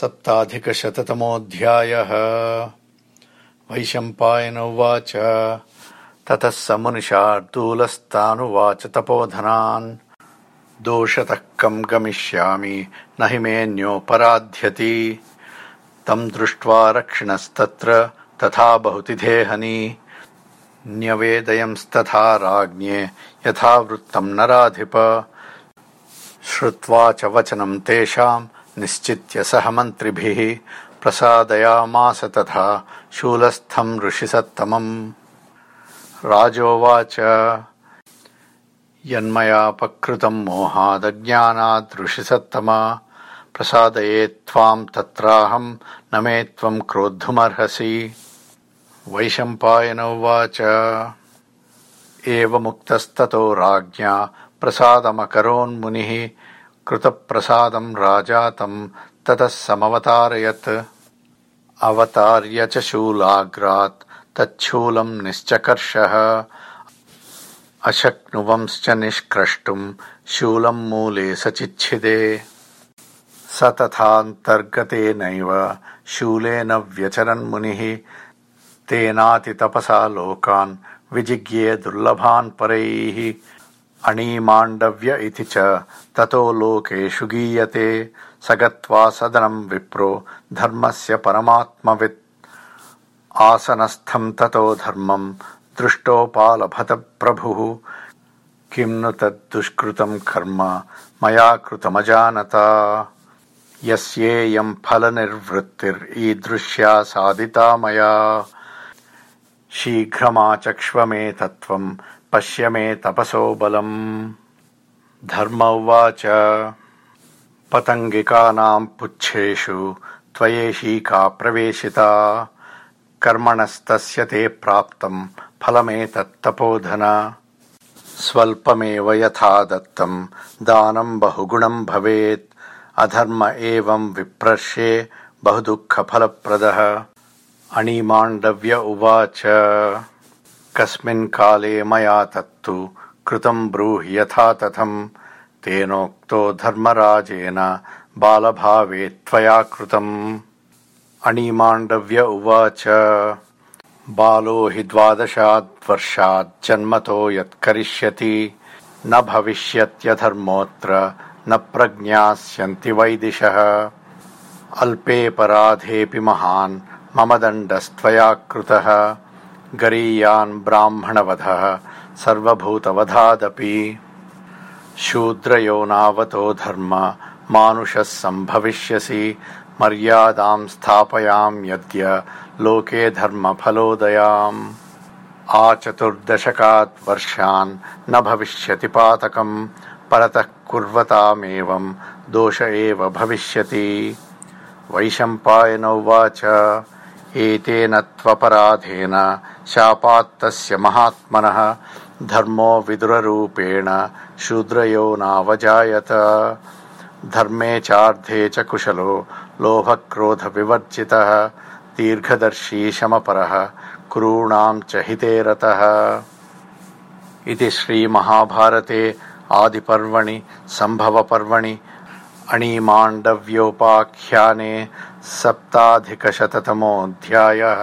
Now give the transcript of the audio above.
सप्ताधिकशततमोऽध्यायः। वैशम्पायन उवाच। ततः स मुनिशार्दूलस्तानुवाच तपोधनान्। दोषतः कम् गमिष्यामि न हि मेऽन्योपराध्यति तम् दृष्ट्वा रक्षिणस्तत्र तथा बहुतिथेहनि न्यवेदयंस्तथा राज्ञे यथा वृत्तम् नराधिप। श्रुत्वा च वचनम् तेषाम् निश्चित्य सह मन्त्रिभिः प्रसादयामास तथा शूलस्थम् ऋषिसत्तमम्। राजोवाच। यन्मयापकृतम् ऋषिसत्तमा। प्रसादयेत्त्वाम् तत्राहम् मे त्वम् क्रोद्धुमर्हसि। वैशम्पायन उवाच। एवमुक्तस्ततो राज्ञा प्रसादमकरोन्मुनिः कृतप्रसादम् राजा तम् ततः समवतारयत्। अवतार्य च शूलाग्रात् तच्छूलम् निश्चकर्षः। अशक्नुवंश्च निष्क्रष्टुम् शूलम् मूले सचिच्छिदे। स तथान्तर्गतेनैव शूलेन व्यचरन्मुनिः। तेनातितपसा लोकान् विजिज्ञे दुर्लभान् परैः अणीमाण्डव्य इति च ततो लोकेषु गीयते। स गत्वा सदनम् विप्रो धर्मस्य परमात्मवित् आसनस्थम् ततो धर्मम् दृष्टोपालभत प्रभुः किम् नु तद्दुष्कृतम् कर्म मया कृतमजानता। यस्येयम् फलनिर्वृत्तिरीदृश्या साधिता मया। शीघ्रमाचक्ष्व मे तत्त्वम् पश्य मे तपसो बलम्। धर्म उवाच पतङ्गिकानाम् पुच्छेषु त्वयेषीका प्रवेशिता। कर्मणस्तस्य ते प्राप्तम् फलमेतत्तपोधन स्वल्पमेव यथा दत्तम् दानम् बहुगुणम् भवेत्। अधर्म एवम् विप्रर्षे बहुदुःखफलप्रदः। अणिमाण्डव्य उवाच कस्मिन् काले मया तत्तु कृतम् ब्रूहि यथा तथम् तेनोक्तो धर्मराजेन बालभावे त्वया कृतम्। अणिमाण्डव्य उवाच बालो हि द्वादशाद्वर्षाज्जन्मतो यत्करिष्यति। न भविष्यत्यधर्मोऽत्र न प्रज्ञास्यन्ति वैदिशः। अल्पेऽपराधेऽपि महान् मम दण्डस्त्वया कृतः गरीयान् ब्राह्मणवधः सर्वभूतवधादपि। शूद्रयोनावतो धर्म, मानुषः सम्भविष्यसि। मर्यादाम् स्थापयाम्यद्य लोके धर्मफलोदयाम्। आचतुर्दशकात् वर्षान् न भविष्यति पातकम्, परतः कुर्वतामेवम् दोष एव भविष्यति। वैशम्पायन उवाच, एतेन त्वपराधेन शापात्तस्य महात्मनः धर्मो विदुररूपेण शूद्रयो नावजायत धर्मे चार्धे च कुशलो लोभक्रोधविवर्जितः दीर्घदर्शी शमपरः कुरूणाम् च हिते रतः इति श्रीमहाभारते आदिपर्वणि सम्भवपर्वणि सप्ताधिकशततमोऽध्यायः